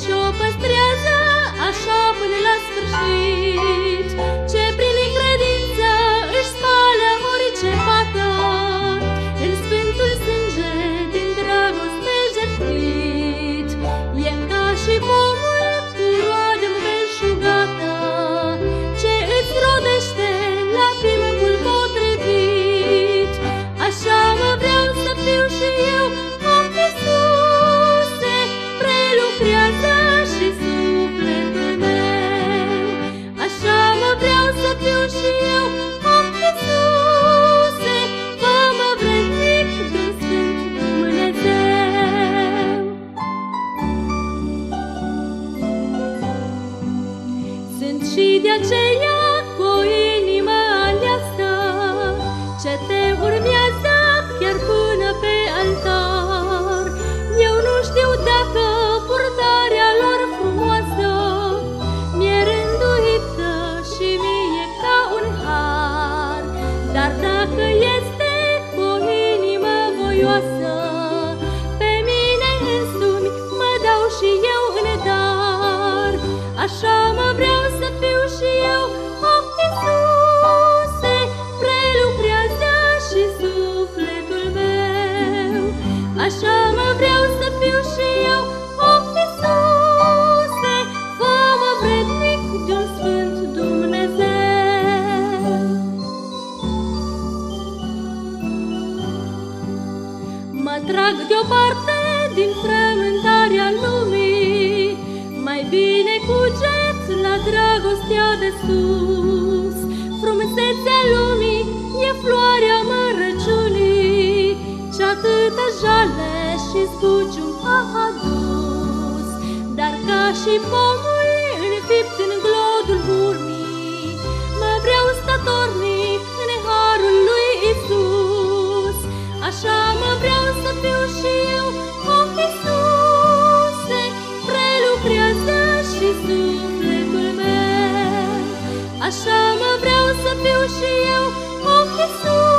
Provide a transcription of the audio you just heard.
și o păstrează așa până la sfârșit. Ce aceea cu o inimă aleasă Ce te urmează chiar până pe altar. Eu nu știu dacă purtarea lor frumoasă Mi-e rânduită și mie ca un har. Dar dacă este cu o inimă voioasă Pe mine însumi mă dau și eu în dar. Așa mă vreau să trag deoparte din frământarea lumii, Mai bine cuget la dragostea de sus. Frumusețea lumii e floarea mărăciunii, Ce atâta jale și zbucium a adus. Dar ca și pomul înfipt A chama abraça, să fiu eu o